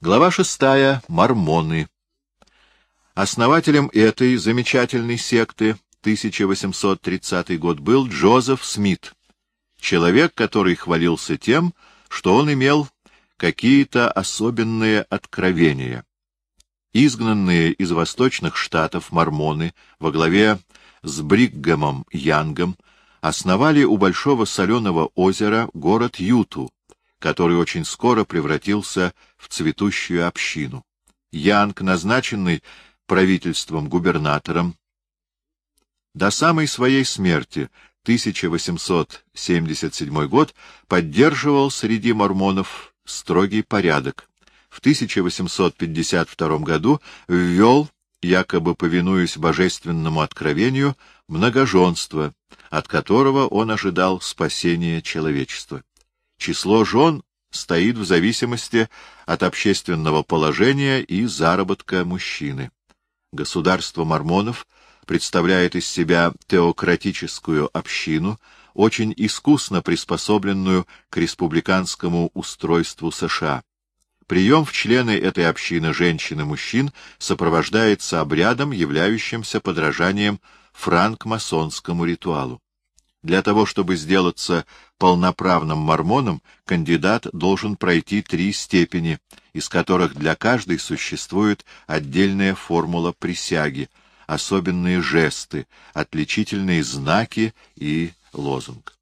Глава шестая. Мормоны. Основателем этой замечательной секты 1830 год был Джозеф Смит, человек, который хвалился тем, что он имел какие-то особенные откровения. Изгнанные из восточных штатов мормоны во главе с Бриггемом Янгом основали у Большого соленого озера город Юту, который очень скоро превратился в цветущую общину. Янг, назначенный правительством губернатором, до самой своей смерти, 1877 год, поддерживал среди мормонов строгий порядок. В 1852 году ввел, якобы повинуясь божественному откровению, многоженство, от которого он ожидал спасения человечества. Число жен стоит в зависимости от общественного положения и заработка мужчины. Государство мормонов представляет из себя теократическую общину, очень искусно приспособленную к республиканскому устройству США. Прием в члены этой общины женщин и мужчин сопровождается обрядом, являющимся подражанием франк-масонскому ритуалу. Для того, чтобы сделаться полноправным мормоном, кандидат должен пройти три степени, из которых для каждой существует отдельная формула присяги, особенные жесты, отличительные знаки и лозунг.